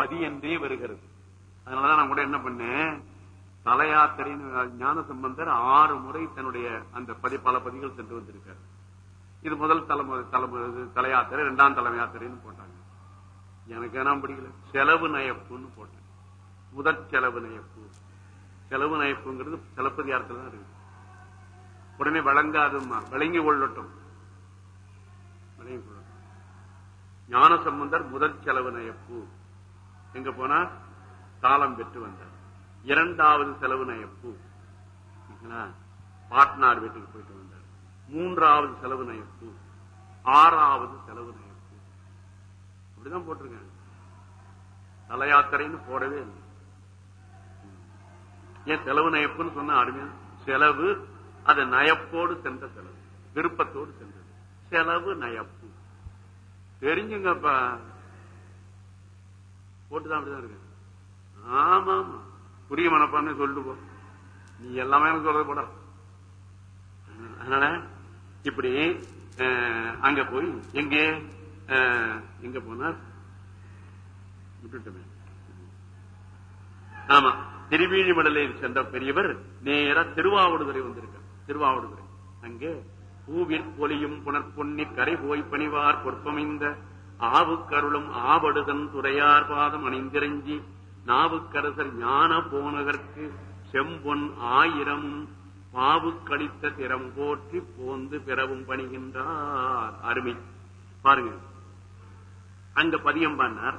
பதி என்றே வருகிறது. அதனாலதான் நான் கூட என்ன பண்ணேன்? தலையாத்திரைன்னு ஞான சம்பந்தர் ஆறு முறை தன்னுடைய அந்த பதி பல பதிகள் சென்று வந்திருக்காரு. இது முதல் தலைமுறை தலைமுறை தலையாத்திரை இரண்டாம் தலைமை யாத்திரைன்னு போட்டாங்க. எனக்கு என்ன பிடிக்கல. செலவு நயப்புன்னு போட்டேன். முதற் செலவு நயப்பு. செலவு நயப்புங்கிறது சிலப்பதிகாரத்தில் தான் இருக்கு உடனே வழங்காதுமா விளங்கி கொள்ளட்டும். விளங்கி கொள்ளட்டும். ஞான சம்பந்தர் முதற் செலவு நயப்பு. எங்க போனா? தாளம் பெற்று வந்தார். இரண்டாவது செலவு நயப்பு பாட்னார் வீட்டுக்கு போயிட்டு வந்தார். மூன்றாவது செலவு நயப்பு ஆறாவது செலவு நயப்பு அப்படிதான் போட்டிருக்காங்க. தலையாத்திரைன்னு போடவே இல்லை. ஏன் செலவு நயப்புன்னு சொன்னா அருமையா? செலவு அது நயப்போடு சென்ற செலவு. விருப்பத்தோடு சென்றது. செலவு நயப்பு தெரிஞ்சுங்கப்பா. போட்டுதான் அப்படிதான் இருக்கு. ஆமா ஆமா புரிய மனப்பான்னு சொல்லிட்டு போ நீ எல்லாமே எனக்கு சொல்றது போட. அதனால இப்படி அங்க போய் எங்கே எங்க போனார்? விட்டுட்டுமே. ஆமா. திருவீழிமடலில் சென்ற பெரியவர் நேர திருவாவடுதுறை வந்திருக்கார். திருவாவடுதுறை. அங்கே பூவின் பொலியும் புனற்பொன்னி கரை போய் பணிவார் பொற்பமைந்த ஆவுக்கருளும் ஆபடுதன் துறையார் பாதம் அணிந்திரஞ்சி நாவுக்கரசர் ஞான போனதற்கு செம்பொன் ஆயிரமும் பாவுக்கடித்த கழித்த திறம் போற்றி போந்து பிறவும் பணிகின்றார். அருமை. பாருங்க. அங்க பதியம் பாடினார்.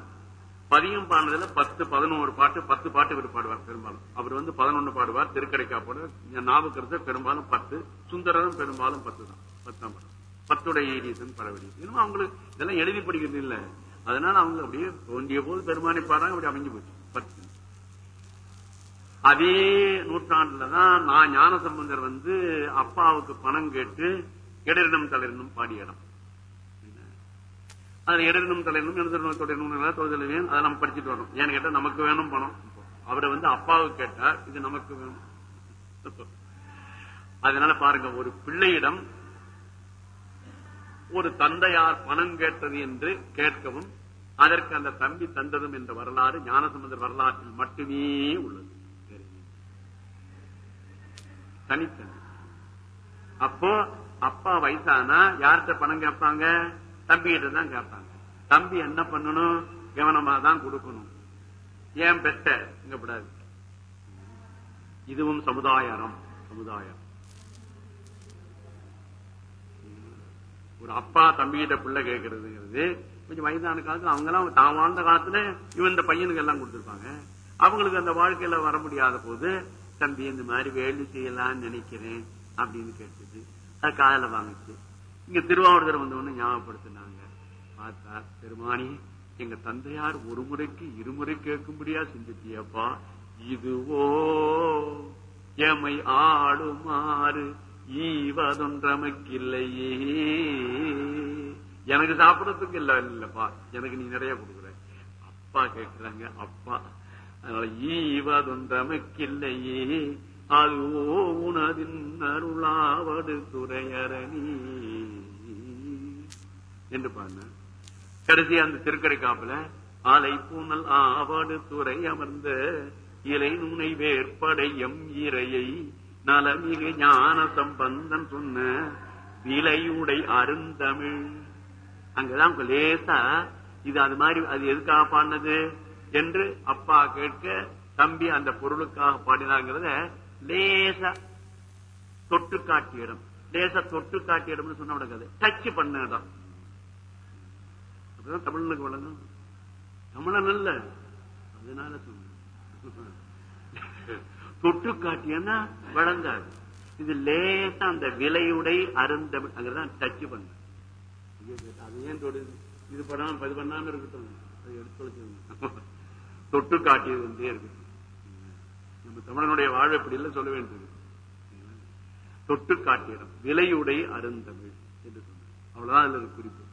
பதியம் பாடினதுல பத்து பதினோரு பாட்டு பத்து பாட்டு இவர் பாடுவார் பெரும்பாலும். அவர் வந்து பதினொன்னு பாடுவார். திருக்கடைக்காப்போடு நாவுக்கரசர் பெரும்பாலும் பத்து சுந்தரரும் பெரும்பாலும் பத்து தான் பத்தாம் பாடம் பத்துடைய ஏரியசன் பரவடி. இன்னும் அவங்களுக்கு இதெல்லாம் எழுதி படிக்கிறது இல்ல. அதனால அவங்க அப்படியே தோன்றிய போது பெருமானை பாடுறாங்க அப்படி அமைஞ்சு போச்சு. பத்து. அதே நூற்றாண்டுலதான் நான் ஞான சம்பந்தர் வந்து அப்பாவுக்கு பணம் கேட்டு இடரிடம் தலைரனும் பாடிய இடம் அதுல இடரிடம் தலைரனும் எழுதணும் தொடரணும் தொழில் அதை நம்ம படிச்சுட்டு வரணும். ஏன்னு கேட்டா நமக்கு வேணும் பணம். அவரை வந்து அப்பாவுக்கு கேட்டா இது நமக்கு வேணும். அதனால பாருங்க ஒரு பிள்ளையிடம் ஒரு தந்தையார் பணம் கேட்டது என்று கேட்கவும் அதற்கு அந்த தம்பி தந்ததும் என்ற வரலாறு ஞானசமுதர் வரலாற்றில் மட்டுமே உள்ளது. தனித்தனி. அப்போ அப்பா வயசானா யார்கிட்ட பணம் கேட்பாங்க? தம்பி கிட்ட தான் கேட்பாங்க. தம்பி என்ன பண்ணணும்? கவனமா தான் கொடுக்கணும். ஏன் பெற்ற? கூடாது இதுவும் சமுதாயம் சமுதாயம் ஒரு அப்பா தம்பிகிட்ட பிள்ளை கேட்கறதுங்கிறது கொஞ்சம் வயதான காலத்துல அவங்க எல்லாம் தான் வாழ்ந்த காலத்துல இவன் இந்த பையனுக்கு எல்லாம் கொடுத்திருப்பாங்க. அவங்களுக்கு அந்த வாழ்க்கையில வர முடியாத போது தம்பி இந்த மாதிரி வேலை செய்யலாம்னு நினைக்கிறேன் அப்படின்னு கேட்டுச்சு அது காதல வாங்கிச்சு இங்க திருவாவூர் வந்தவொன்னு ஞாபகப்படுத்தினாங்க. பார்த்தா பெருமானி எங்க தந்தையார் ஒரு முறைக்கு இருமுறை கேட்கும்படியா சிந்திச்சியப்பா இதுவோ எமை ஆடுமாறு ஈவதொன்றமக்கில்லையே. எனக்கு சாப்பிடறதுக்கு இல்ல இல்லப்பா. எனக்கு நீ நிறைய கொடுக்குற. அப்பா கேட்கிறாங்க அப்பா. அதனால ஈவதொன்றமைக்கில்லையே. அதுவோ உனதின் அருளாவடு துறையரணி என்று பாருங்க. கடைசி அந்த திருக்கடை காப்புல ஆலை பூனல் ஆவடு துறை அமர்ந்த இலை நுனை வேற்படையம் இறையை நலமிகு ஞான சம்பந்தன் சொன்ன விலையுடை அருந்தமிழ். அங்கதான் லேசா இது அது மாதிரி அது எதுக்காக பாடினது? என்று அப்பா கேட்க தம்பி அந்த பொருளுக்காக பாடினாங்கிறத லேசா தொட்டு காட்டிய இடம் லேசா தொட்டு காட்டிய இடம்னு சொன்ன உடனே டச் பண்ண இடம் தமிழனுக்கு வழங்கும். தமிழன் அல்ல. அதனால சொன்ன தொட்டு காட்டியன்னா வழங்காது இது லேசா அந்த விலையுடை அருந்தமிழ் அங்கதான் டச் பண்ண அது ஏன் தொடுது இது பண்ணாம இது பண்ணாம இருக்கட்டும். அது எடுத்து தொட்டு காட்டியது வந்தே இருக்கு நம்ம தமிழனுடைய வாழ்வு எப்படி இல்லை சொல்ல வேண்டியது தொட்டு காட்டியிடம் விலையுடை அருந்தமிழ் என்று சொன்னார். அவ்வளவுதான் அதுல குறிப்பு.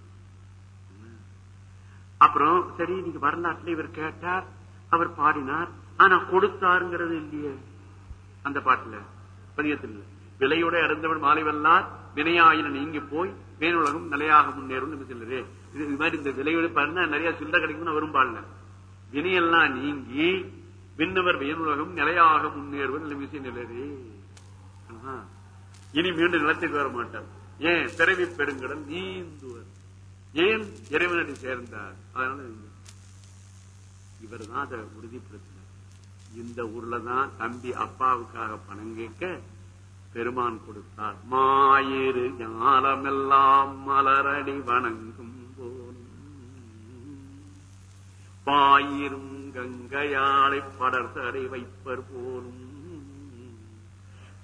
அப்புறம் சரி நீங்க வரலாற்றுல இவர் கேட்டார் அவர் பாடினார் ஆனா கொடுத்தாருங்கிறது இல்லையே. அந்த பாட்டுல. பதியத்தில் விலையோட இறந்தவன் மாலைவெல்லாம் வினையாயின நீங்கி போய் மேலுலகம் நிலையாக முன்னேறும் நம்ம சொல்லுது. இது மாதிரி இந்த விலையோட பாருன்னா நிறைய சில்லறை கிடைக்கும்னு வரும் பாடல. வினையெல்லாம் நீங்கி விண்ணவர் வியனுலகம் நிலையாக முன்னேறுவன் நிலைமிசை நிலரே இனி மீண்டும் நிலத்துக்கு வர மாட்டார் ஏன் பிறவி பெருங்கடல் நீந்துவர். ஏன் இறைவனடி சேர்ந்தார்? அதனால இவர் தான் அதை உறுதிப்படுத்தினார். இந்த ஊர்ல தான் தம்பி அப்பாவுக்காக பணம் கேட்க பெருமான் கொடுத்தார். மாயிரு ஞானமெல்லாம் மலரடி வணங்கும் போலும் பாயிரும் கங்கையாளை படர்தடை வைப்பர் போலும்.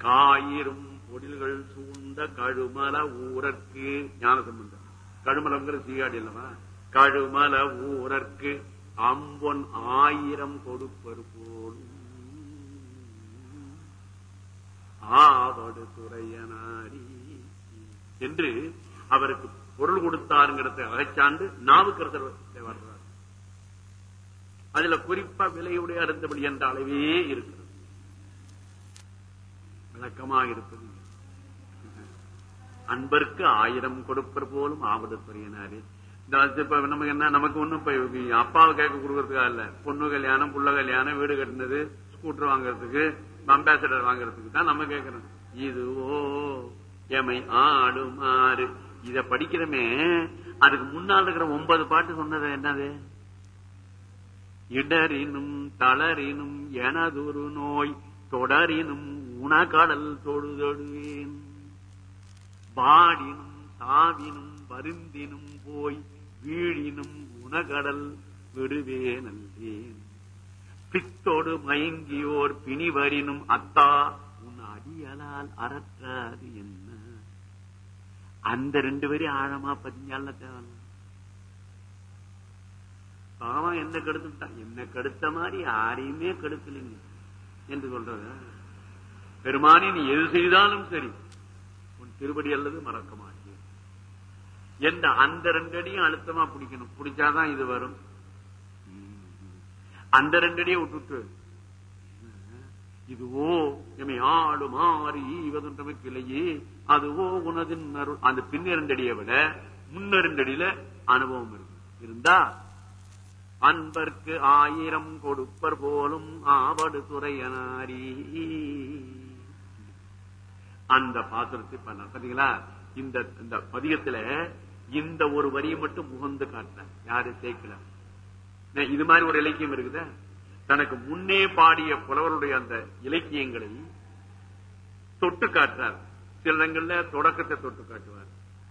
காயிரும் பொடில்கள் சூழ்ந்த கழுமல ஊரற்கு ஞானசம்பந்தம் கழுமலங்கிற சீகாடி இல்லவா கழுமல ஊரற்கு அம்பொன் ஆயிரம் கொடுப்பர் போலும் ஆவடு துறையனாரி. என்று அவருக்கு பொருள் கொடுத்தாருங்கிறத அகச்சாண்டு நாவுக்கரசர் வர்றார். அதுல குறிப்பா விலையுடைய அருந்தபடி என்ற அளவே இருக்கிறது. விளக்கமாக இருப்பது அன்பருக்கு ஆயிரம் கொடுப்பர் போலும் ஆவடு துறையினாரே. நமக்கு என்ன நமக்கு ஒண்ணும் அப்பாவை கேட்க கொடுக்கறதுக்காக இல்ல. பொண்ணு கல்யாணம் புள்ள கல்யாணம் வீடு கட்டினது ஸ்கூட்டர் வாங்குறதுக்கு அம்பாசிடர் வாங்குறதுக்கு தான் நம்ம கேட்கறோம். இதுவோ எமை ஆடுமாறு இத படிக்கிறமே அதுக்கு முன்னால் இருக்கிற ஒன்பது பாட்டு சொன்னது என்னது? இடரினும் தளரினும் எனதொரு நோய் தொடரினும் உணகடல் தொழுதொடுவேன் பாடினும் சாவினும் வருந்தினும் போய் வீழினும் உணகடல் விடுவேன் அல்லேன் பித்தோடு மயங்கியோர் பிணிவரினும் அத்தா உன் அடியலால் அறற்றாது என்ன? அந்த ரெண்டு பேரும் ஆழமா பதிஞ்சால தேவை பாவம் என்ன கெடுத்துட்டான் என்ன கெடுத்த மாதிரி யாரையுமே கெடுக்கலைங்க என்று சொல்றது பெருமானி நீ எது செய்தாலும் சரி. உன் திருப்படி அல்லது மறக்கமா என்ற அந்த ரெண்டு அடியும் அழுத்தமா பிடிக்கணும். பிடிச்சாதான் இது வரும். அந்த ரெண்டு அடியை விட்டுட்டு இதுவோ எமை ஆடு மாறி ஈவதுன்றமைக்கு இல்லையே அதுவோ உனதின் அருள். அந்த பின்னிரண்டடியை விட முன்னிரண்டடியில அனுபவம் இருக்கு. இருந்தா அன்பர்க்கு ஆயிரம் கொடுப்பர் போலும் ஆவடு துறையனாரி. அந்த பாத்திரத்தை பண்ண பாத்தீங்களா இந்த இந்த பதிகத்துல இந்த ஒரு வரியை மட்டும் முகந்து காட்டினார். யாரு? சேர்க்கல இது மாதிரி ஒரு இலக்கியம் இருக்குதா? தனக்கு முன்னே பாடிய புலவருடைய அந்த இலக்கியங்களை தொட்டு காட்டுறார். சில இடங்கள்ல தொடக்கத்தை தொட்டு காட்டுவார்.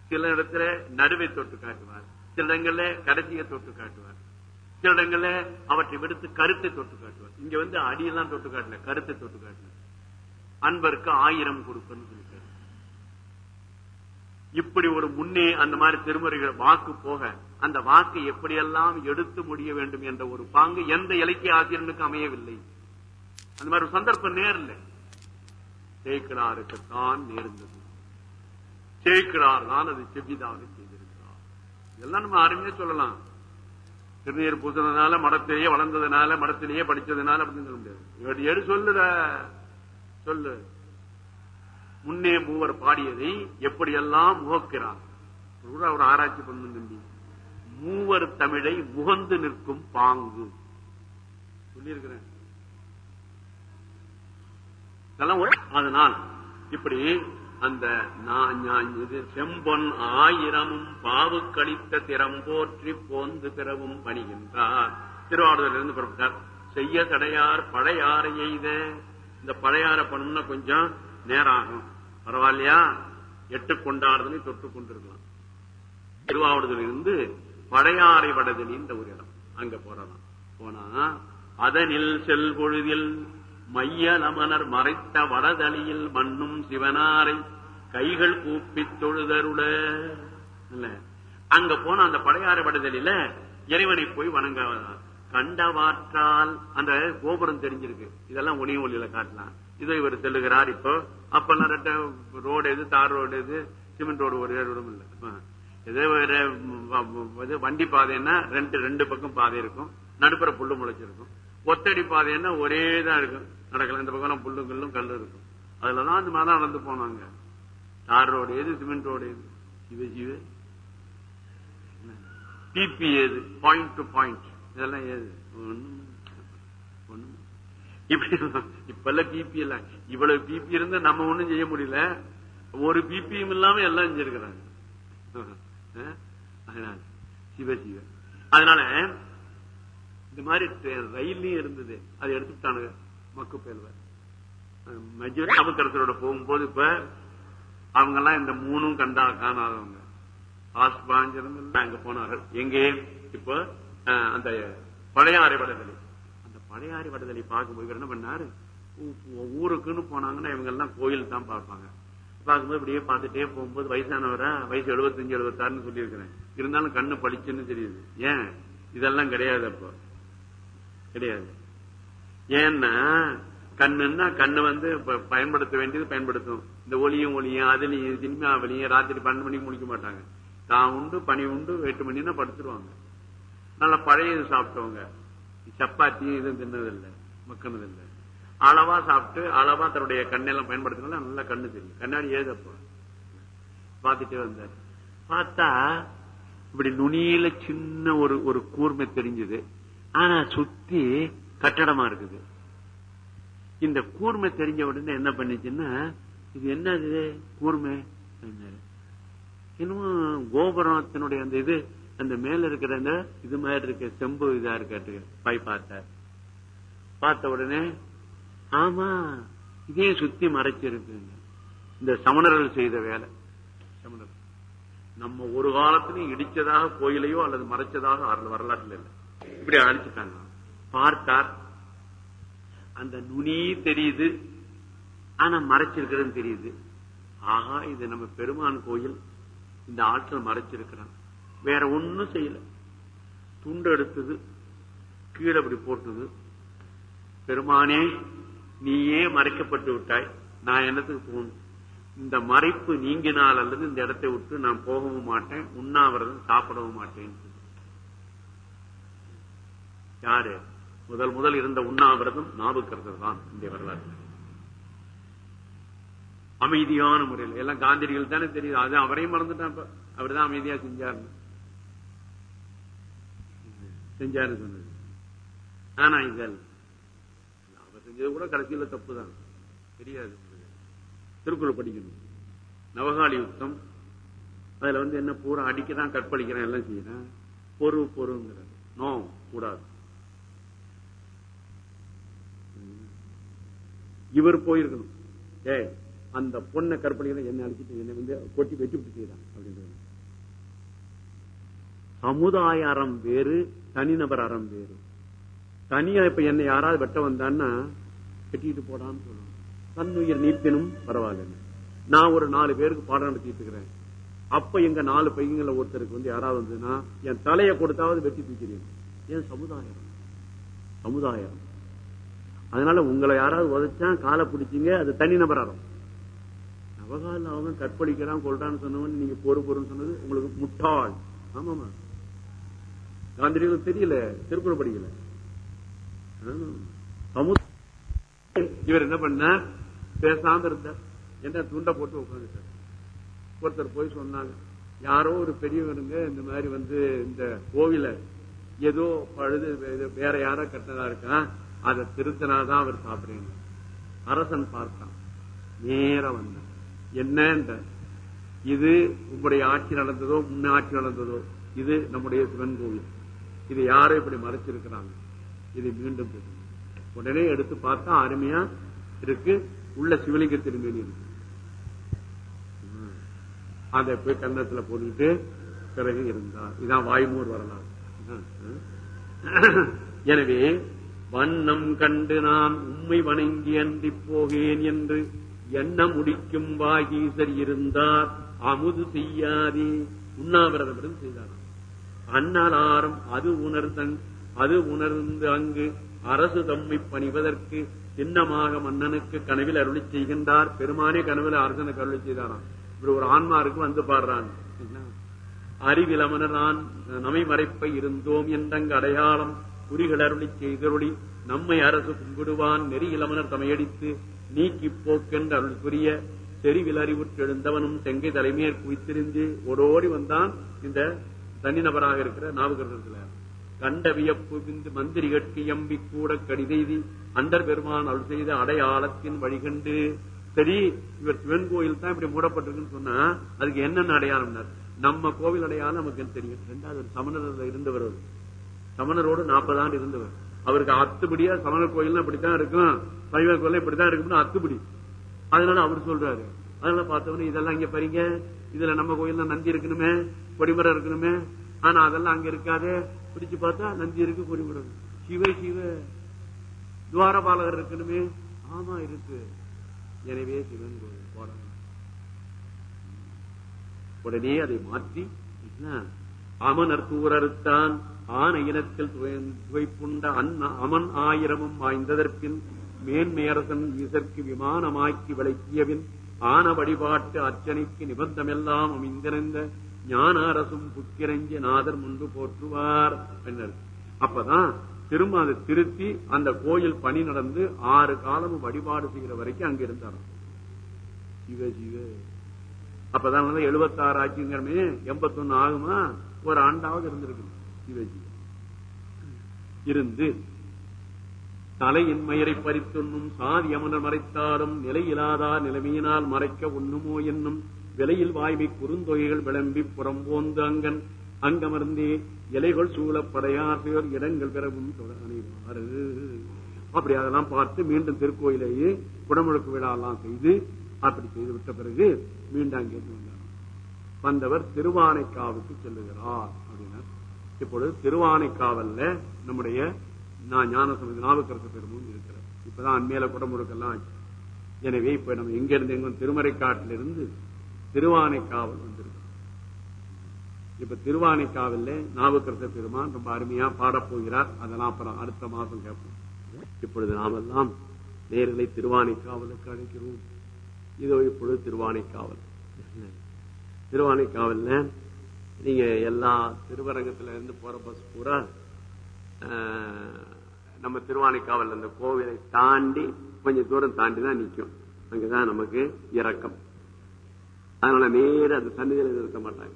சில இடத்துல நடுவை தொட்டு காட்டுவார். சில இடங்கள்ல கடைசியை தொட்டு காட்டுவார். சில இடங்கள்ல அவற்றை விடுத்து கருத்தை தொட்டு காட்டுவார். இங்க வந்து அடியெல்லாம் தொட்டு காட்டல கருத்தை தொட்டு காட்டல. அன்பருக்கு ஆயிரம் கொடுப்பன்னு இப்படி ஒரு முன்னே அந்த மாதிரி திருமுறைகள் வாக்கு போக அந்த வாக்கு எப்படியெல்லாம் எடுத்து முடிய வேண்டும் என்ற ஒரு பாங்கு எந்த இலக்கிய ஆசிரியனுக்கு அமையவில்லை. அந்த மாதிரி ஒரு சந்தர்ப்பம் நேரில் சேக்கிடாருக்குத்தான் நேர்ந்தது. சேக்கிடார் தான் அது செவ்விதாக செய்திருக்கிறார். இதெல்லாம் நம்ம அருமையா சொல்லலாம். திருநீர் பூசினதுனால மடத்திலேயே வளர்ந்ததுனால மடத்திலேயே படிச்சதுனால அப்படின்னு சொல்ல முடியாது. எடு சொல்லுத சொல்லு. முன்னே மூவர் பாடியதை எப்படியெல்லாம் முகக்கிறார்? அவர் ஆராய்ச்சி பண்ணி மூவர் தமிழை முகந்து நிற்கும் பாங்கு. சொல்லியிருக்கிறேன். அதனால் இப்படி அந்த செம்பொன் ஆயிரமும் பாவு கழித்த திறம் போற்றி போந்து பிறவும் பணிகின்றார். திருவாரூரில் இருந்து புறப்பட்டார். செய்ய தடையார் பழையாறை எய்த. இந்த பழையாறை பண்ணணும்னா கொஞ்சம் நேரம் ஆகும். பரவாயில்லையா? எட்டு கொண்டாடுதலை தொட்டு கொண்டிருக்கலாம். திருவாவூர்ல இருந்து பழையாறை வடதலின்ற ஒரு இடம். அங்க போறலாம். போனா அதனில் செல்பொழுதில் மையலமனர் மறைத்த வடதலியில் மண்ணும் சிவனாரை கைகள் கூப்பி தொழுதருட அங்க போன அந்த படையாறை வடதலில இறைவனை போய் வணங்க கண்டவாற்றால் அந்த கோபுரம் தெரிஞ்சிருக்கு. இதெல்லாம் ஒளியும் ஒளியில காட்டலாம். இதை இவர் செல்லுகிறார் இப்போ. அப்பெல்லாம் ரெட்டை ரோடு எது தார் ரோடு எது சிமெண்ட் ரோடு ஒரு ரோடும் இல்லை. இதே வண்டி பாதைன்னா ரெண்டு ரெண்டு பக்கம் பாதை இருக்கும். நடுப்புற புல்லு முளைச்சிருக்கும். ஒத்தடி பாதைன்னா ஒரே தான் இருக்கும். நடக்கலாம் இந்த பக்கம் புல்லு கல்லும் கல்லு இருக்கும். அதுலதான் அந்த மாதிரி நடந்து போனாங்க. தார் ரோடு எது சிமெண்ட் ரோடு எது? இது இது பிபி எது? Point to point. இதெல்லாம் ஏது ஒன்றும் இப்படி இப்பெல்லாம் பிபி எல்லாம் இவ்வளவு பிபி இருந்து நம்ம ஒண்ணும் செய்ய முடியல. ஒரு பிபியும் இல்லாம எல்லாம் செஞ்சிருக்கிறாங்க. அஹ், அதனால சிவ சிவ. அதனால இந்த மாதிரி ரயிலையும் ரயில்லயும் இருந்தது. அதை எடுத்துட்டானுங்க மக்கு பேல்வர். மெஜூர் போகும்போது இப்ப அவங்க எல்லாம் இந்த மூணும் கண்டா காணாதவங்க. ஆஸ்பாஞ்சிருந்து அங்க போனார்கள். எங்கே? இப்ப அந்த பழைய வடதலை பழையாறை வடதலை பார்க்கும்போது இவர் என்ன பண்ணாரு? ஊருக்குன்னு போனாங்கன்னா இவங்க எல்லாம் கோயில் தான் பார்ப்பாங்க. பார்க்கும்போது இப்படியே பார்த்துட்டே போகும்போது வயசானவரா வயசு எழுபத்தஞ்சு எழுபத்தாறுன்னு சொல்லியிருக்கிறேன். இருந்தாலும் கண்ணு பளிச்சுன்னு தெரியுது. ஏன்? இதெல்லாம் கிடையாது அப்போ. கிடையாது. ஏன்னா கண்ணுன்னா கண்ணு வந்து பயன்படுத்த வேண்டியது பயன்படுத்தும். இந்த ஒளியும் ஒளியும் அதுலயும் சினிமாவிலையும் ராத்திரி பன்னெண்டு மணிக்கு முடிக்க மாட்டாங்க. தான் உண்டு பனி உண்டு எட்டு மணின்னா படுத்துருவாங்க. நல்லா பழைய சாப்பிட்டவங்க. சப்பாத்தி இதுவும் தின்னதில்லை மக்கினதில்லை அளவா சாப்பிட்டு அளவா தன்னுடைய கண்ணெல்லாம் பயன்படுத்தினால நல்லா கண்ணு தெரியும். கண்ணாடி ஏதப்போ பார்த்துட்டே வந்தார். பார்த்தா இப்படி நுனியில சின்ன ஒரு ஒரு கூர்மை தெரிஞ்சது. ஆனா சுத்தி கட்டடமா இருக்குது. இந்த கூர்மை தெரிஞ்ச உடனே என்ன பண்ணுச்சுன்னா இது என்னது? கூர்மை? என்னமோ இன்னும் கோபுரத்தினுடைய அந்த இது அந்த மேல இருக்கிற இது மாதிரி இருக்க செம்பு இதா இருக்காட்டு பாய் பார்த்தார் பார்த்த உடனே ஆமா இதே சுத்தி மறைச்சிருக்கு இந்த சமணர்கள் செய்த வேலை. சமணர் நம்ம ஒரு காலத்திலையும் இடிச்சதாக கோயிலையோ அல்லது மறைச்சதாக அருள் வரலாற்றுல இல்லை. இப்படி அழிச்சுட்டாங்க பார்த்தார். அந்த நுனி தெரியுது. ஆனா மறைச்சிருக்கிறதுன்னு தெரியுது. ஆகா இது நம்ம பெருமான் கோயில். இந்த ஆற்றல் மறைச்சிருக்கிறான். வேற ஒண்ணும் செய்யல. துண்டு எடுத்தது கீழே அப்படி போட்டது. பெருமானே நீயே மறைக்கப்பட்டு விட்டாய். நான் என்னத்துக்கு போகணும்? இந்த மறைப்பு நீங்கினால் அல்லது இந்த இடத்தை விட்டு நான் போகவும் மாட்டேன் உண்ணாவிரதம் சாப்பிடவும் மாட்டேன். யாரு? முதல் முதல் இருந்த உண்ணாவிரதம் நாவுக்கரசர் தான் இந்த வரலாறு. அமைதியான முறையில். எல்லாம் காந்திரிகள் தானே தெரியுது. அது அவரையும் மறந்துட்டான் அவர்தான் அமைதியா செஞ்சாருன்னு செஞ்சாரு சொன்னது. ஆனா இதல் அவர் செஞ்சது கூட கடைசியில தப்பு தான் தெரியாது. திருக்குறள் படிக்கணும். நவகாலி யுத்தம். அதுல வந்து என்ன பூரா அடிக்கிறான் கற்பழிக்கிறான் எல்லாம் செய்யறான். பொறு பொறுங்கிற நோ கூடாது. இவர் போயிருக்கணும். ஏ அந்த பொண்ணை கற்பழிக்கிற என்ன அடிச்சுட்டு என்ன வந்து கொட்டி வெட்டி விட்டு செய்யறான் அப்படின்றது சமுதாய அறம் வேறு தனிநபர் அறம் வேறு. தனியா இப்ப என்னை யாராவது வெட்ட வந்தான்னா கட்டிட்டு போடான்னு சொல்லணும் தன்னுயிர் நீப்பினும் பரவாயில்ல. நான் ஒரு நாலு பேருக்கு பாடம் நடத்திட்டு இருக்கிறேன். அப்ப எங்க நாலு பையங்கள ஒருத்தருக்கு வந்து யாராவது வந்ததுன்னா என் தலையை கொடுத்தாவது வெட்டி தூக்கிறீங்க ஏன் சமுதாயம்? சமுதாயம். அதனால உங்களை யாராவது உதச்சா காலை பிடிச்சிங்க அது தனிநபர் அறம். நவகால அவன் கற்பழிக்கிறான் கொள்றான்னு சொன்னவன் நீங்க பொறு சொன்னது உங்களுக்கு முட்டாள். ஆமாமா காந்திரிகளுக்கு தெரியல திருக்குறள் படிக்கல. இவர் என்ன பண்ணார் பேசாம இருந்தார். என்ன துண்டை போட்டு உட்காந்துட்டார் ஒருத்தர் போய் சொன்னாங்க யாரோ ஒரு பெரியவருங்க இந்த மாதிரி வந்து இந்த கோவில ஏதோ பழுது வேற யாரோ கட்டினதா இருக்கா அதை திருத்தினாதான் அவர் சாப்பிடுங்க அரசன் பார்த்தான். நேரா வந்தான். என்ன இது உங்களுடைய ஆட்சி நடந்ததோ முன்ன ஆட்சி நடந்ததோ இது நம்முடைய சிவன் கோவில். இது யாரும் இப்படி மறைச்சிருக்கிறாங்க? இதை மீண்டும் உடனே எடுத்து பார்த்தா அருமையா இருக்கு. உள்ள சிவலிங்க திருமேனி இருக்கு. அதை போய் கன்னத்துல போட்டுக்கிட்டு பிறகு இருந்தார். இதான் வாய்மூர் வரலாறு. எனவே வண்ணம் கண்டு நான் உண்மை வணங்கி அன்றி போகேன் என்று எண்ண முடிக்கும் வாகீசர் இருந்தார். அமுது செய்யாதே. உண்ணாவிரதம் செய்தார். அன்னலாரம் அது உணர்ந்தங் அது உணர்ந்து அங்கு அரசு தம்மை பணிவதற்கு சின்னமாக மன்னனுக்கு கனவில் அருளி செய்கின்றார். பெருமானே கனவில் அரசனுக்கு அருளி செய்தாராம். இப்படி ஒரு ஆன்மாருக்கு வந்து பாடுறான் அறிவிலமனர் நான் நமை மறைப்பை இருந்தோம் என்றங்க அடையாளம் குறிகள் அருளி செய்தருளி நம்மை அரசு கும்பிடுவான். நெறி இளமனர் தமையடித்து நீக்கி போக்கென்று அருள் புரிய செறிவில் அறிவுற்றெழுந்தவனும் செங்கை தலைமையர் குவித்திருந்து ஓடோடி வந்தான். இந்த தனிநபராக இருக்கிற நாவுக்கரசத்துல கண்ட வியப்பு விந்து மந்திரிகட்கு எம்பி கூட கடிதெய்தி அண்டர் பெருமான் அவள் செய்த அடையாளத்தின் வழிகண்டு சரி இவர் சிவன் கோயில் தான் இப்படி மூடப்பட்டிருக்குன்னு சொன்னா அதுக்கு என்னென்ன அடையாளம் நம்ம கோவில் அடையாளம் நமக்கு தெரியும்? ரெண்டாவது சமணர்ல இருந்தவர் சமணரோடு நாற்பது ஆண்டு இருந்தவர். அவருக்கு அத்துபடியா சமணர் கோயில் இப்படித்தான் இருக்கும் சைவ கோயில் இப்படித்தான் இருக்கும்னு அத்துபடி அதனால அவர் சொல்றாரு. அதனால பார்த்தவன இதெல்லாம் இங்க பாருங்க இதுல நம்ம கோயில்ல நந்தி இருக்கணுமே கொடிமரம் இருக்கணுமே. ஆனா அதெல்லாம் அங்க இருக்காது. பிடிச்சு பார்த்தா நந்தி இருக்கு கொடிமரம் சிவ சிவ. துவாரபாலகர் இருக்கணுமே. ஆமா இருக்கு. எனவே சிவன் கோயில் போறாங்க உடனே அதை மாற்றி என்ன, அமனர் தூரறுத்தான். ஆன இனத்தில் துவை- துவைப்புண்ட அன்ன அமன் ஆயிரமும் வாய்ந்ததற்கின் மேன்மையரசன் ஈசற்கு விமானமாக்கி விளக்கியவின் ஆன வழிபாட்டு அர்ச்சனைக்கு நிபந்தமெல்லாம் அமைந்திருந்த ஞான அரசும் புக்கிரஞ்சி நாதர் முன்பு போற்றுவார். அப்பதான் திரும்ப அதை திருத்தி அந்த கோயில் பணி நடந்து ஆறு காலமும் வழிபாடு செய்கிற வரைக்கும் அங்க இருந்தாராம். சிவ சிவ அப்பதான் வந்து எழுபத்தாறு ஆச்சுங்கிறமே எண்பத்தொன்னு ஆகுமா? ஒரு ஆண்டாவது இருந்திருக்கு. சிவஜி இருந்து தலையின் மயரை பறித்துண்ணும் சாதி அமனர் மறைத்தாலும் நிலையிலாதா நிலைமையினால் மறைக்க உண்ணுமோ என்னும் விலையில் வாய்மை குறுந்தொகைகள் விளம்பி புறம்போந்து அங்கன் அங்கமர்ந்தே இலைகள் சூழப்படையாசியோர் இடங்கள் பெறவும் தொடர்வாறு அப்படி அதெல்லாம் பார்த்து மீண்டும் திருக்கோயிலேயே குடமுழுக்கு விழாலாம் செய்து அப்படி செய்து விட்ட பிறகு மீண்டும் அங்கே வந்தவர் திருவானைக்காவுக்கு செல்லுகிறார் அப்படின்னா இப்பொழுது திருவானைக்காவல்ல நம்முடைய நான் ஞானசமதி நாவுக்கரசு பெருமும் இருக்கிறார் இப்பதான் அண்மையில குடமுழுக்கெல்லாம் ஆச்சு. எனவே இப்ப நம்ம எங்க இருந்து எங்க திருமறைக்காட்டிலிருந்து திருவானைக்காவல் வந்திருக்கோம் இப்ப திருவானைக்காவல்ல நாவுக்கரச பெருமான் ரொம்ப அருமையா பாடப் போகிறார். அதெல்லாம் அப்புறம் அடுத்த மாசம் கேட்போம். இப்பொழுது நாமெல்லாம் நேர்களை திருவானைக்காவலுக்கு அழைக்கிறோம். இதோ இப்பொழுது திருவானைக்காவல். திருவானைக்காவல்ல நீங்க எல்லா திருவரங்கத்துல இருந்து போற பஸ் பூரா ஆஹ், நம்ம திருவானைக்காவல் அந்த கோவிலை தாண்டி கொஞ்சம் தூரம் தாண்டி தான் நிக்கும். அங்கதான் நமக்கு இறக்கம் அதனால நேர அந்த சன்னிதியில நிறுத்த மாட்டாங்க.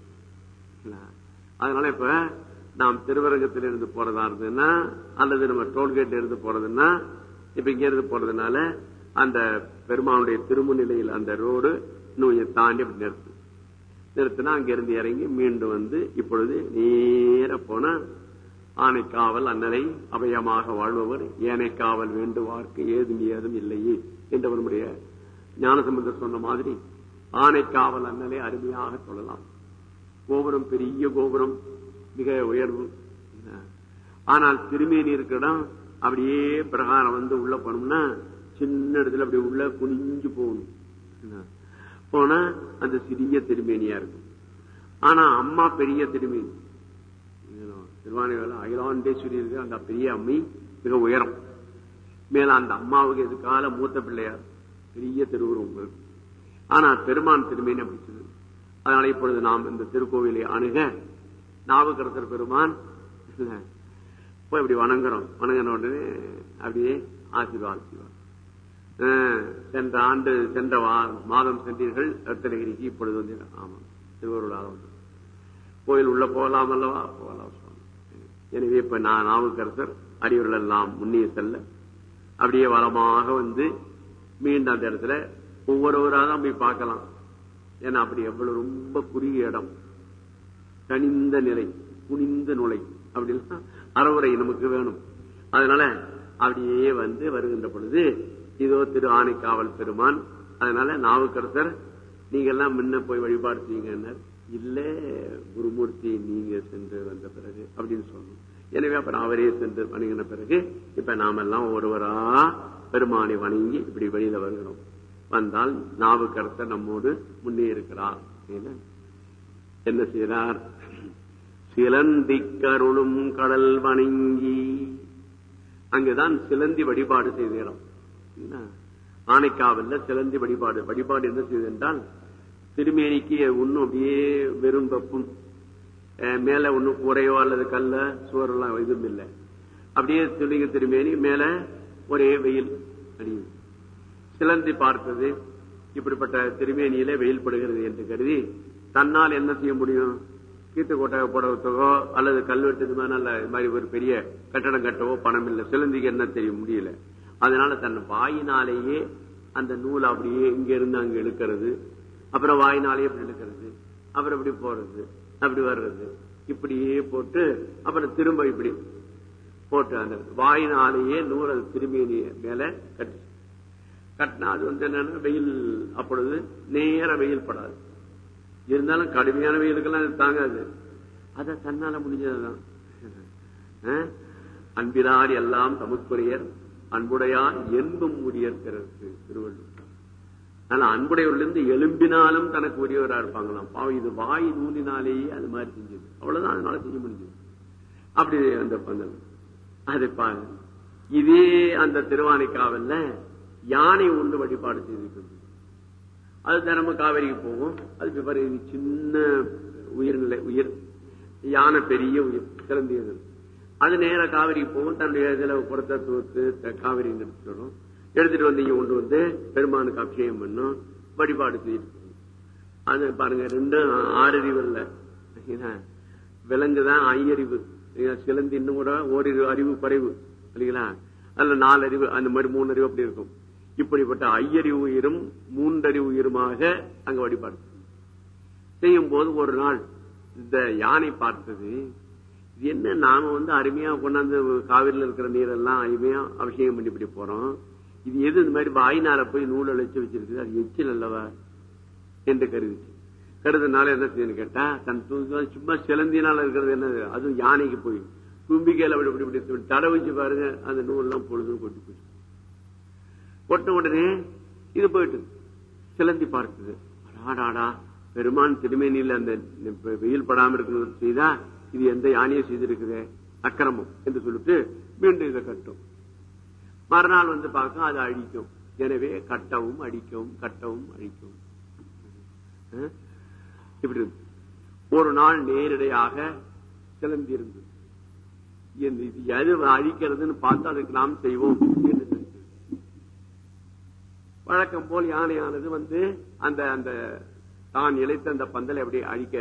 அதனால இப்ப நாம் திருவரங்கத்தில் இருந்து போறதா இருந்ததுன்னா அல்லது நம்ம டோல்கேட்ல இருந்து போறதுன்னா இப்ப இங்க இருந்து போறதுனால அந்த பெருமானுடைய திருமுன்னிலையில் அந்த ரோடு இன்னும் தாண்டி அப்படி நிறுத்து நிறுத்தினா அங்க இருந்து இறங்கி மீண்டும் வந்து இப்பொழுது நேர போனா ஆனைக்காவல் அன்னலை அபயமாக வாழ்பவர் ஏனைக்காவல் வேண்டுவார்க்கு ஏதும் ஏதும் இல்லையே என்று நம்முடைய ஞானசம்பந்தர் சொன்ன மாதிரி ஆனைக்காவல் அண்ணலை அருமையாக சொல்லலாம். கோபுரம் பெரிய கோபுரம் மிக உயர்வு. ஆனால் திருமேனி இருக்கிற இடம் அப்படியே பிரகாரம் வந்து உள்ள போனோம்னா சின்ன இடத்துல அப்படி உள்ள குனிஞ்சு போகணும். போனா அந்த சிறிய திருமேனியா இருக்கும். ஆனா அம்மா பெரிய திருமேனி. திருவானைவேல அகிலாண்டேஸ்வரி இருக்கு அந்த பெரிய அம்மை மிக உயரம். மேல அந்த அம்மாவுக்கு எதுக்கால மூத்த பிள்ளையார் பெரிய திருவுருவம் இருக்கு ஆனா பெருமான் திருமேனி பிடிச்சது அதனால இப்பொழுது நாம் இந்த திருக்கோவிலை அணுக நாவுக்கரசர் பெருமான் போய் இப்படி வணங்குறோம். வணங்கின உடனே அப்படியே ஆசீர்வாத் சென்ற ஆண்டு சென்ற மாதம் சென்றீர்கள் ரத்தனகிரிக்கு இப்பொழுது வந்து ஆமா திருவருளாக வந்து. கோயில் உள்ள போகலாம் அல்லவா? போகலாம். எனவே இப்ப நான் நாவுக்கரசர் அடியவர்கள் எல்லாம் முன்னே செல்ல அப்படியே வளமாக வந்து மீண்டும் அந்த இடத்துல ஒவ்வொருவராக தான் போய் பார்க்கலாம். ஏன்னா அப்படி எவ்வளவு ரொம்ப குறுகிய இடம். கனிந்த நிலை குனிந்த நுழை அப்படின்னா அறவுரை நமக்கு வேணும். அதனால அப்படியே வந்து வருகின்ற பொழுது இதோ திரு ஆணைக்காவல் பெருமான் அதனால நாவுக்கரசர் நீங்க எல்லாம் முன்ன போய் வழிபாடு செய்யுங்க இல்ல குருமூர்த்தி நீங்க சென்று வந்த பிறகு அப்படின்னு சொல்லணும். எனவே அப்புறம் அவரே சென்று வணங்கின பிறகு இப்ப நாம எல்லாம் ஒருவரா பெருமானை வணங்கி இப்படி வெளியில வருகிறோம். வந்தால் நாவுக்கரசர் நம்மோடு முன்னே இருக்கிறார். என்ன? செய்கிறார் சிலந்தி கருளும் கடல் வணங்கி. அங்குதான் சிலந்தி வழிபாடு செய்த என்ன? ஆனைக்காவல்ல சிலந்தி வழிபாடு. வழிபாடு என்ன செய்தது திருமேனிக்கு ஒன்னும் அப்படியே வெறும் வெப்பும் அஹ் மேல ஒன்னும் கூரையோ அல்லது கல்ல சுவரெல்லாம் எதுவும் இல்லை. அப்படியே துளிங்க திருமேனி மேல ஒரே வெயில் அடியும் சிலந்தி பார்த்தது இப்படிப்பட்ட திருமேனியில வெயில் படுகிறது என்று கருதி தன்னால் என்ன செய்ய முடியும்? கீத்து கோட்டை அல்லது கல்வெட்டு இது மாதிரி இது மாதிரி ஒரு பெரிய கட்டடம் கட்டவோ பணம் இல்லை. சிலந்திக்கு என்ன தெரிய முடியல. அதனால தன் வாயினாலேயே அந்த நூல் அப்படியே இங்க இருந்து அங்க இழுக்கிறது. அப்புறம் வாய்னாலே இப்படி இழுக்கிறது அப்புறம் இப்படி போறது அப்படி வர்றது. இப்படியே போட்டு அப்புறம் திரும்ப இப்படி போட்டு அந்த வாயினாலேயே நூறு அது மேல கட்டி கட்டினா அது வந்து என்னன்னா வெயில். அப்பொழுது நேர வெயில் படாது. இருந்தாலும் கடுமையான வெயிலுக்கெல்லாம் அது தாங்காது. அத தன்னால முடிஞ்சதுதான். அன்பினார் எல்லாம் தமக்குரியர் அன்புடையார் என்பும் முடியற்கிறது திருவள்ளுவர். ஆனா அன்புடையவர்லிருந்து எலும்பினாலும் தனக்கு உரியவராக இருப்பாங்களாம். பாவம் இது வாய் நூலினாலேயே அது மாதிரி செஞ்சது. அவ்வளவுதான் அதனால செய்ய முடிஞ்சது. அப்படி அந்த பந்தல். அதை பாரு இதே அந்த திருவானைக்காவல்ல யானை ஒன்று வழிபாடு செய்திருக்கிறது. அது தினமும் காவேரிக்கு போகும். அது பிறகு இது சின்ன உயிர்நிலை உயிர் யானை பெரிய உயிர் சிறந்தியது அது நேரா காவிரிக்கு போகும். தன்னுடைய இதுல குடத்தை தூத்து காவிரி எடுத்துட்டு எடுத்துட்டு வந்தீங்க கொண்டு வந்து பெருமானுக்கு அபிஷேகம் பண்ணும் வழிபாடு செய்யிருக்கு அது பாருங்க ரெண்டும் ஆறறிவு இல்ல விலங்குதான் ஐயறிவு? சிலந்து இன்னும் கூட ஓரிரு அறிவு குறைவு இல்லைங்களா அதுல நாலு அறிவு அந்த மாதிரி மூணு அறிவு அப்படி இருக்கும். இப்படிப்பட்ட ஐயறிவு உயிரும் மூன்றறிவு உயிருமாக அங்க வழிபாடு செய்யும். போது ஒரு நாள் இந்த யானை பார்த்தது இது என்ன நாம வந்து அருமையா கொண்டாந்து காவிரியில் இருக்கிற நீரெல்லாம் அருமையா அபிஷேகம் பண்ணி போறோம். இது எது இந்த மாதிரி வாயினால போய் நூல் அழைச்சு வச்சிருக்குது? அது எச்சில் அல்லவா? என்று கருதிச்சு. கருதுனால என்ன செய்யணும் கேட்டா தன் சும்மா சிலந்தினால இருக்கிறது என்னது அது யானைக்கு போய் தும்பிக்கையில அப்படி இப்படி இப்படி தடை வச்சு பாருங்க அந்த நூல்லாம் பொழுது கொட்டி போச்சு. கொட்ட உடனே இது போயிட்டு சிலந்தி பார்க்குது. ஆடாடா பெருமான் திருமேனியில் அந்த வெயில் படாம இருக்கிறது செய்தா இது எந்த யானையை செய்திருக்குது? அக்கிரமம் என்று சொல்லிட்டு மீண்டும் இதை கட்டும். மறுநாள் வந்து பார்க்கும் அது அழிக்கும். எனவே கட்டவும் அடிக்கவும் கட்டவும் அழிக்கவும் இப்படி இருக்கு. ஒரு நாள் நேரடியாக சிலந்தி இருந்தது இது எது அழிக்கிறதுன்னு பார்த்து அதுக்கு நாம் செய்வோம் என்று வழக்கம் போல் யானையானது வந்து அந்த அந்த தான் இழைத்த அந்த பந்தலை அப்படியே அழிக்க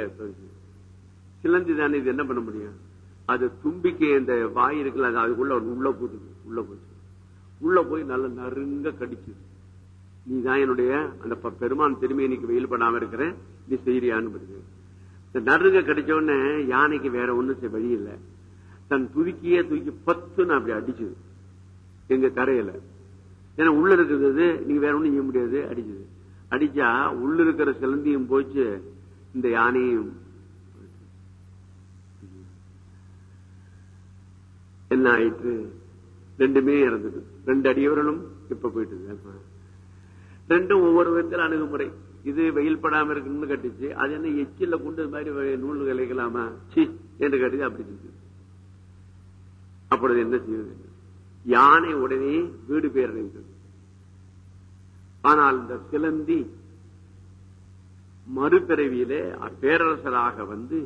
சிலந்தி தானே இது என்ன பண்ண முடியும்? அது தும்பிக்கை அந்த வாய் இருக்குல்ல அதுக்குள்ள உள்ள போட்டுது உள்ள போச்சு உள்ள போய் நல்ல நறுங்க கடிச்சுது நீ தான் என்னுடைய அந்த ப- பெருமான் இன்னைக்கு வெயில் பண்ணாம இருக்கிற நீ செய்யறியான்னு இந்த நறுங்க கடிச்ச உடனே யானைக்கு வேற ஒண்ணும் வழி இல்லை. தன் துதிக்கியே தூக்கி பத்துன்னு அப்படி அடிச்சுது எங்க கரையில ஏன்னா உள்ள இருக்கிறது நீங்க வேற ஒண்ணும் செய்ய முடியாது. அடிச்சது அடிச்சா உள்ள இருக்கிற சிலந்தியும் போச்சு இந்த யானையும் என்ன ஆயிற்று? ரெண்டுமே இறந்துட்டு ரெண்டு அடியவர்களும் இப்ப போயிட்டு ரெண்டும் ஒவ்வொரு விதத்தில் அணுகுமுறை. இது வெயில் படாம இருக்குன்னு கட்டிச்சு. அது என்ன எச்சில கொண்டு இது மாதிரி நூல் விளைக்கலாமா சி என்று கட்டி அப்படி செஞ்சு. அப்பொழுது என்ன செய்வது? யானை உடனே வீடு பேரடைந்தது ஆனால் இந்த சிலந்தி மறுபிறவியிலே பேரரசராக வந்து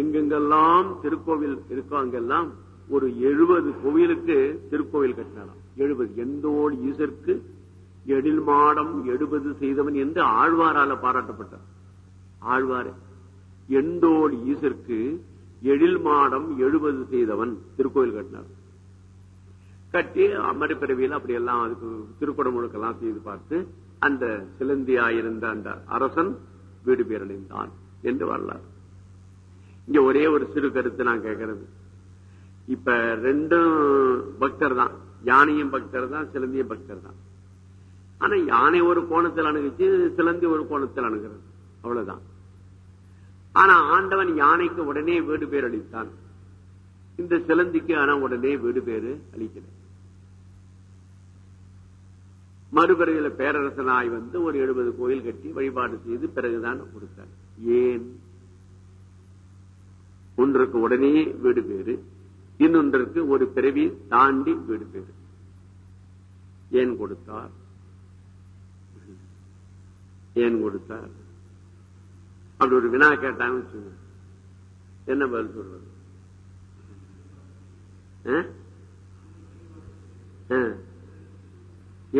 எங்கெங்கெல்லாம் திருக்கோவில் இருக்கோ அங்கெல்லாம் ஒரு எழுபது கோவிலுக்கு திருக்கோவில் கட்டினாராம் எழுபது எந்தோடு ஈசற்கு எழில் மாடம் எழுபது செய்தவன் என்று ஆழ்வாரால பாராட்டப்பட்டார். ஆழ்வார் எந்தோடு ஈசற்கு எழில் மாடம் எழுபது செய்தவன் திருக்கோவில் கட்டினார். கட்டி அமரப்பிறவியில் அப்படி எல்லாம் அதுக்கு திருக்குடமுழுக்கெல்லாம் செய்து பார்த்து அந்த சிலந்தியாயிருந்த அந்த அரசன் வீடு பேரடைந்தான் என்று வரலாறு. இங்க ஒரே ஒரு சிறு கருத்து நான் கேட்கறது. இப்ப ரெண்டும் பக்தர் தான். யானையும் பக்தர் தான் சிலந்தியும் பக்தர் தான். ஆனா யானை ஒரு கோணத்தில் அணுகிச்சு சிலந்தி ஒரு கோணத்தில் அணுகிறது. அவ்வளவுதான். ஆனா ஆண்டவன் யானைக்கு உடனே வீடு பேர் அளித்தான். இந்த சிலந்திக்கு ஆனா உடனே வீடு பேரு அளிக்கல. மறுபிறவில பேரரசனாய் வந்து ஒரு எழுபது கோயில் கட்டி வழிபாடு செய்து பிறகுதான் கொடுத்தார். ஏன்? ஒன்றுக்கு உடனே வீடு பேரு. இன்னொன்றிற்கு ஒரு பிறவி தாண்டி வீடு பேரு. ஏன் கொடுத்தார்? ஏன் கொடுத்தார்? அப்படி ஒரு வினா கேட்டாங்க என்ன பதில் சொல்றது?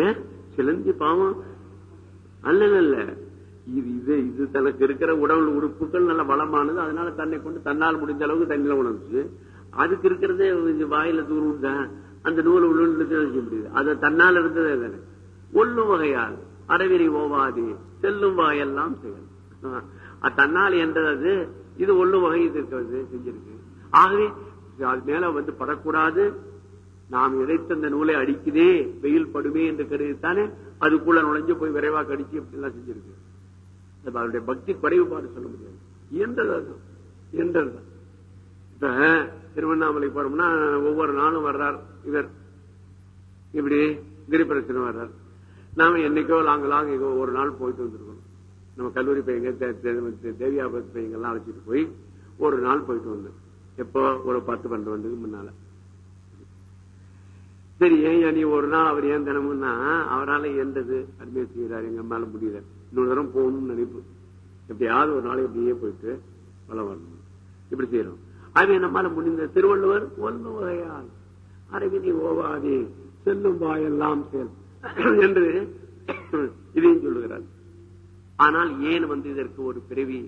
ஏன் சிலந்தி பாவம். அல்ல அல்ல இது இது இது தனக்கு இருக்கிற உடல் உறுப்புகள் நல்ல வளமானது அதனால தன்னை கொண்டு தன்னால் முடிஞ்ச அளவுக்கு தண்ணியில் உணர்ந்துச்சு. அதுக்கு இருக்கிறதே இது வாயில தூரம் தான் அந்த நூல் உள்ள செய்ய முடியுது. அது தன்னால் இருந்ததே தானே ஒல்லும் வகையால் அறவிரி ஓவாது செல்லும் வாயெல்லாம் செயல். தன்னால் என்றது இது ஒல்லும் வகை இருக்கிறது செஞ்சிருக்கு. ஆகவே அது மேல வந்து படக்கூடாது. நாம் இறைத்த அந்த நூலை அடிக்குதே வெயில் படுமே என்று கருதித்தானே அதுக்குள்ள நுழைஞ்சு போய் விரைவா கடிச்சு இப்படி எல்லாம் செஞ்சிருக்கு அவருடைய பக்தி குறைவுபாடு சொல்ல முடியாது. இயன்றது அது இயன்றது திருவண்ணாமலை போறோம்னா ஒவ்வொரு நாளும் வர்றார் இவர். இப்படி கிரிபிரச்சனை வர்றார். நாம என்னைக்கோ லாங்க லாங் ஒரு நாள் போயிட்டு வந்திருக்கோம். நம்ம கல்லூரி பையங்க தே- தே- தேவியாபத் அழைச்சிட்டு போய் ஒரு நாள் போயிட்டு வந்தோம். எப்போ? ஒரு பத்து பன்னெண்டு வந்ததுக்கு முன்னால. சரி ஏன் நீ ஒரு நாள் அவர் ஏன் தினமும்னா அவரால எந்தது அருமையை செய்யறாரு எங்க மேல முடியல. இன்னொரு தரம் போகணும்னு நினைப்பு. எப்படியாவது ஒரு நாள் இப்படியே போயிட்டு வளம் வரணும் இப்படி செய்யறோம் அது நம்மால முடிந்த திருவள்ளுவர்? ஒன்று வகையால். அரவினை ஓவாதே செல்லும் வாயெல்லாம் செல் என்று இதையும் சொல்லுகிறார். ஆனால் ஏன் வந்து இதற்கு ஒரு பிறவி?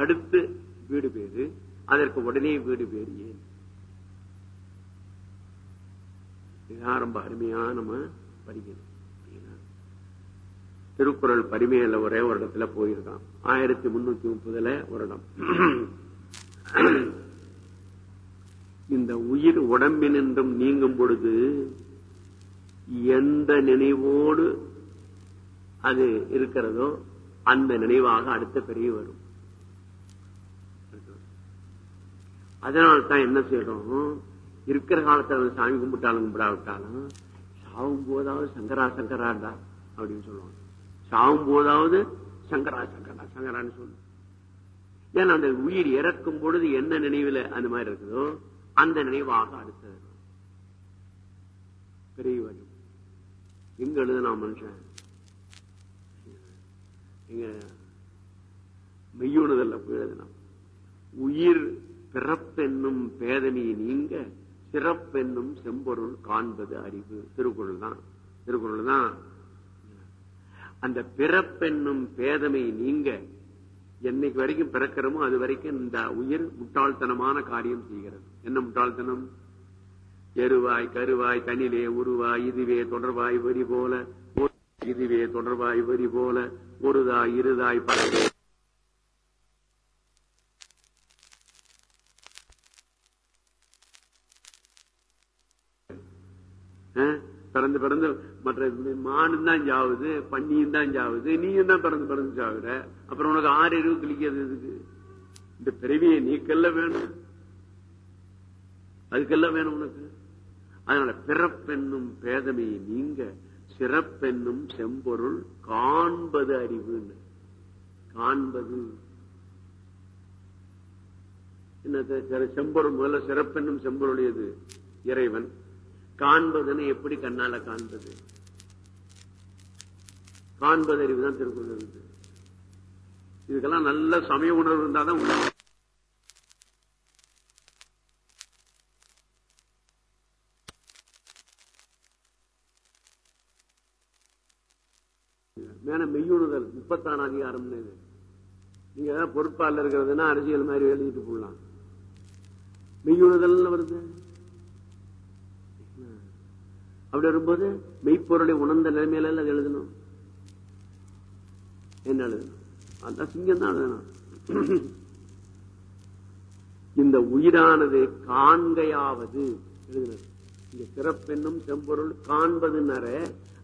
அடுத்து வீடு பேரு அதற்கு உடனே வீடு பேரு ஏன்? இதுதான் ரொம்ப அருமையா நம்ம படிக்கணும். திருக்குறள் பரிமையில ஒரே ஒரு இடத்துல போயிருக்கான். ஆயிரத்தி முன்னூத்தி முப்பதுல ஒரு இடம். இந்த உயிர் உடம்பினின்றும் நீங்கும் பொழுது எந்த நினைவோடு அது இருக்கிறதோ அந்த நினைவாக அடுத்த பிறகு வரும். அதனால்தான் என்ன செய்யறோம்? இருக்கிற காலத்துல சாமி கும்பிட்டாலும் கும்பிடாவிட்டாலும் சாவும் போதாவது சங்கரா சங்கராண்டா அப்படின்னு சொல்லுவாங்க. சாவும் போதாவது சங்கரா சங்கரா சங்கரான்னு சொல்லுவோம். ஏன்னா அந்த உயிர் இறக்கும் பொழுது என்ன நினைவுல அந்த மாதிரி இருக்குதோ அந்த நினைவாக அடுத்தது பெரிய வரும் எங்க எழுதுனா மனுஷன். எங்க மெய்யுணுதல்ல போய் எழுதுனா. உயிர் பிறப்பென்னும் பேதனை நீங்க சிறப்பென்னும் செம்பொருள் காண்பது அறிவு. திருக்குறள் தான். திருக்குறள் தான். அந்த பிறப்பென்னும் பேதமை நீங்க என்னைக்கு வரைக்கும் பிறக்கிறோமோ அது வரைக்கும் இந்த உயிர் முட்டாள்தனமான காரியம் செய்கிறது. என்ன முட்டாள்தனம்? எருவாய் கருவாய் தனிலே உருவாய் இதுவே தொடர்வாய் வரி போல. இதுவே தொடர்வாய் வரி போல. ஒருதாய் இருதாய் பல பிறந்து பிறந்து மற்ற மானும் தான் சாவுது பண்ணியும் தான் சாவுது நீயும் தான் பிறந்து பிறந்து சாகுற. அப்புறம் உனக்கு ஆறு அறிவு கிளிக்கிறது எதுக்கு? இந்த பிறவியை நீக்கல்ல வேணும். அதுக்கெல்லாம் வேணும் உனக்கு. அதனால பிறப்பென்னும் பேதமையை நீங்க சிறப்பென்னும் செம்பொருள் காண்பது அறிவுன்னு. காண்பது. என்ன செம்பொருள் முதல்ல சிறப்பென்னும் செம்பொருளியது இறைவன். காண்பதுன்னு எப்படி கண்ணால காண்பது? காண்பது தான் திருக்குறள் இதுக்கெல்லாம் நல்ல சமய உணர்வு இருந்தாதான் உண்மை. மேல மெய்யுணுதல் முப்பத்தான அதிகாரம்னு இது. நீங்க ஏதாவது பொறுப்பாளர் இருக்கிறதுன்னா அரசியல் மாதிரி எழுதிட்டு போடலாம். மெய்யுணுதல் வருது. அப்படி வரும்போது மெய்ப்பொருளை உணர்ந்த நிலைமையில அது எழுதணும். என்ன எழுதணும் அந்த சிங்கம் தான் எழுதணும் இந்த உயிரானது காண்கையாவது எழுதினது இந்த சிறப்பென்னும் செம்பொருள் காண்பதுன்னர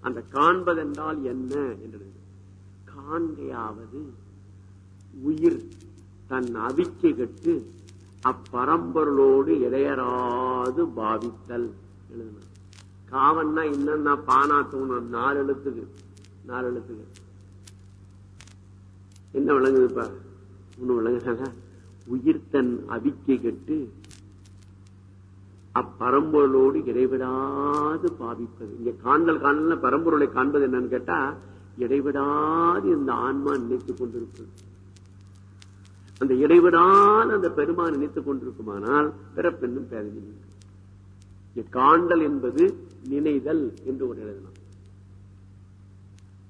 அந்த காண்பதென்றால் என்ன? என்று காண்கையாவது உயிர் தன் அவிக்கை கட்டு அப்பரம்பொருளோடு இடையராது பாவித்தல் எழுதினார் காவன்னா என்னன்னா பானா தூணம் நாலு எழுத்துக்கு நாலு எழுத்துக்கு என்ன விளங்குதுப்பா? ஒண்ணு விளங்குதா உயிர் தன் அவிக்கை கெட்டு அப்பரம்பொருளோடு இடைவிடாது பாவிப்பது. இங்க காண்டல் காணல பரம்பொருளை காண்பது என்னன்னு கேட்டா இடைவிடாது இந்த ஆன்மா நினைத்துக் கொண்டிருப்பது அந்த இடைவிடாது அந்த பெருமான் நினைத்துக் கொண்டிருக்குமானால் பிறப்பெண்ணும் பேரவி காண்டல் என்பது நினைதல் என்று ஒரு எழுதலாம்.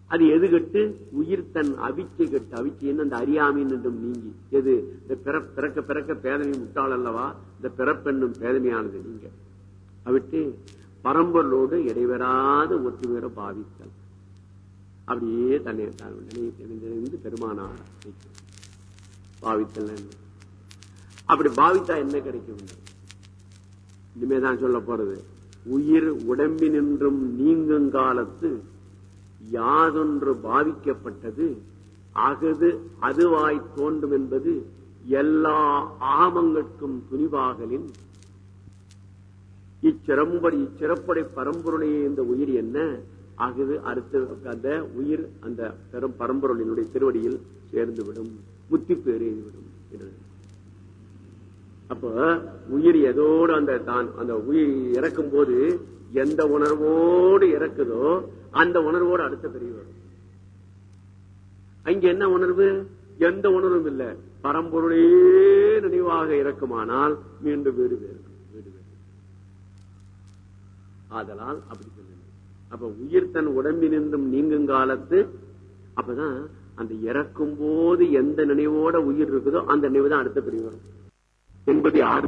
அது எது கெட்டு உயிர் தன் அவிச்சை கட்டு. அவிச்சைன்னு அந்த அறியாமையின் என்றும் நீங்கி. எது? இந்த பிறக்க பிறக்க பேதமை முட்டாள் அல்லவா? இந்த பிறப்பெண்ணும் பேதமையானது நீங்க. அவிட்டு பரம்பொருளோடு இடைவெறாத ஒற்றுமையோட பாவித்தல். அப்படியே தன்னை தான் பெருமானார் பாவித்தல் அப்படி பாவித்தா என்ன கிடைக்கும்? இனிமேதான் சொல்ல போறது. உயிர் உடம்பினின்றும் நீங்கும் காலத்து யாதொன்று பாவிக்கப்பட்டது அகது அதுவாய் தோன்றும் என்பது எல்லா ஆமங்கட்கும் துணிவாகலின் இச்சிறம்படி இச்சிறப்படை பரம்பொருளையே இந்த உயிர் என்ன? ஆகுது அடுத்த அந்த உயிர் அந்த பெரும் பரம்பொருளினுடைய திருவடியில் சேர்ந்து விடும் முத்தி பேறிவிடும் அப்ப உயிர் எதோடு அந்த தான் அந்த உயிர் இறக்கும் போது எந்த உணர்வோடு இறக்குதோ அந்த உணர்வோடு அடுத்த பிரிவு வரும். அங்க என்ன உணர்வு? எந்த உணர்வும் இல்ல. பரம்பொருளே நினைவாக இறக்குமானால் மீண்டும் வீடு வேறு வீடு வேறு. ஆதலால் அப்படி சொல்லுங்க அப்ப உயிர் தன் உடம்பினின்றும் நீங்கும் காலத்து அப்பதான் அந்த இறக்கும் போது எந்த நினைவோட உயிர் இருக்குதோ அந்த நினைவு தான் அடுத்த பிரிவு வரும். என்பது யாரு